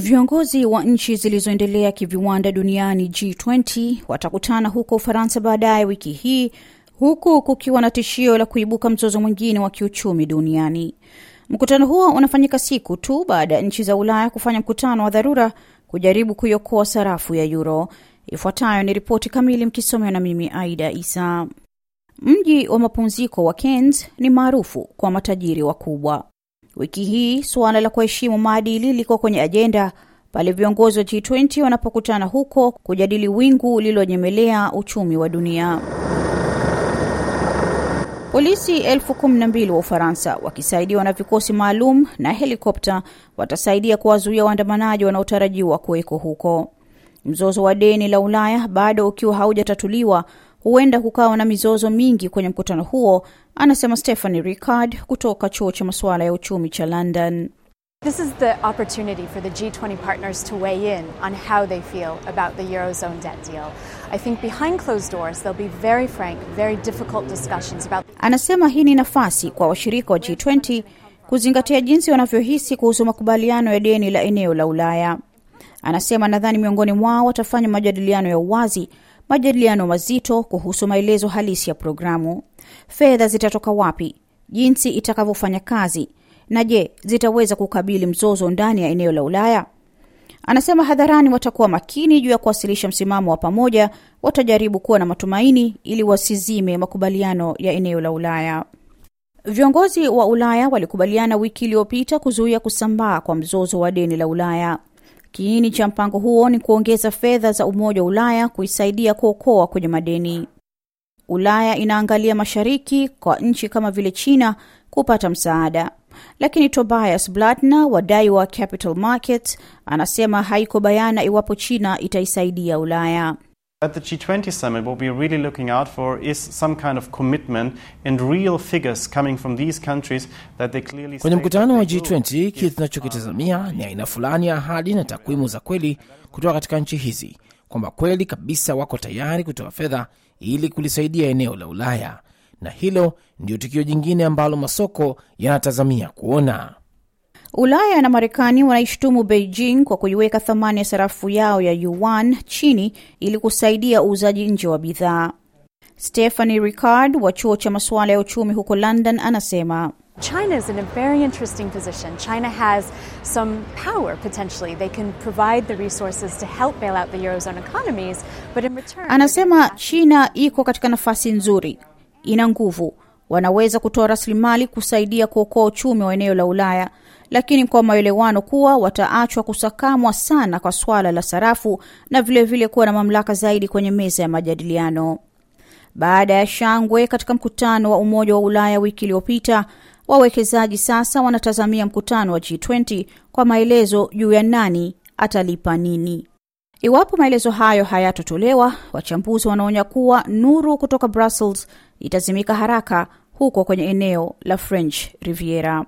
Viongozi wa nchi zilizoendelea kiviwanda duniani G20 watakutana huko Ufaransa baadaye wiki hii huku kukiwa na tishio la kuibuka mzozo mwingine wa kiuchumi duniani. Mkutano huo unafanyika siku tu baada ya nchi za Ulaya kufanya mkutano wa dharura kujaribu kuiokoa sarafu ya euro. Ifuatayo ni ripoti kamili mkisomewa na mimi Aida Isa. Mji wa mapumziko wa Cannes ni maarufu kwa matajiri wakubwa. Wiki hii suala la kuheshimu maadili liko kwenye ajenda pale viongozi wa G20 wanapokutana huko kujadili wingu lililonyemelea uchumi wa dunia. Polisi elfu kumi na mbili wa Ufaransa wakisaidiwa na vikosi maalum na helikopta watasaidia kuwazuia waandamanaji wanaotarajiwa kuweko huko. Mzozo wa deni la Ulaya bado ukiwa haujatatuliwa, huenda kukawa na mizozo mingi kwenye mkutano huo, anasema Stephanie Ricard kutoka chuo cha masuala ya uchumi cha London. This is the opportunity for the G20 partners to weigh in on how they feel about the Eurozone debt deal. I think behind closed doors there'll be very frank, very difficult discussions about Anasema hii ni nafasi kwa washirika wa G20 kuzingatia jinsi wanavyohisi kuhusu makubaliano ya deni la eneo la Ulaya. Anasema nadhani miongoni mwao watafanya majadiliano ya uwazi, majadiliano mazito kuhusu maelezo halisi ya programu. Fedha zitatoka wapi, jinsi itakavyofanya kazi na je, zitaweza kukabili mzozo ndani ya eneo la Ulaya? Anasema hadharani watakuwa makini juu ya kuwasilisha msimamo wa pamoja, watajaribu kuwa na matumaini ili wasizime makubaliano ya eneo la Ulaya. Viongozi wa Ulaya walikubaliana wiki iliyopita kuzuia kusambaa kwa mzozo wa deni la Ulaya. Kiini cha mpango huo ni kuongeza fedha za Umoja wa Ulaya kuisaidia kuokoa kwenye madeni. Ulaya inaangalia mashariki kwa nchi kama vile China kupata msaada, lakini Tobias Blatner, wadai wa Capital Markets, anasema haiko bayana iwapo China itaisaidia Ulaya. At the G20 summit, what we're really looking out for is some kind of commitment and real figures coming from these countries that they clearly Kwenye mkutano wa that they will G20 kile tunachokitazamia ni aina fulani ya ahadi na takwimu za kweli kutoka katika nchi hizi kwamba kweli kabisa wako tayari kutoa fedha ili kulisaidia eneo la Ulaya, na hilo ndio tukio jingine ambalo masoko yanatazamia kuona. Ulaya na Marekani wanaishtumu Beijing kwa kuiweka thamani ya sarafu yao ya yuan chini ili kusaidia uuzaji nje wa bidhaa. stephani Ricard wa chuo cha masuala ya uchumi huko London anasema China is in a very interesting position. China has some power potentially. They can provide the resources to help bail out the Eurozone economies, but in return Anasema China iko katika nafasi nzuri, ina nguvu, wanaweza kutoa rasilimali kusaidia kuokoa uchumi wa eneo la Ulaya, lakini kwa maelewano kuwa wataachwa kusakamwa sana kwa swala la sarafu na vilevile vile kuwa na mamlaka zaidi kwenye meza ya majadiliano. Baada ya shangwe katika mkutano wa Umoja wa Ulaya wiki iliyopita, wawekezaji sasa wanatazamia mkutano wa G20 kwa maelezo juu ya nani atalipa nini. Iwapo maelezo hayo hayatotolewa, wachambuzi wanaonya kuwa nuru kutoka Brussels itazimika haraka huko kwenye eneo la French Riviera.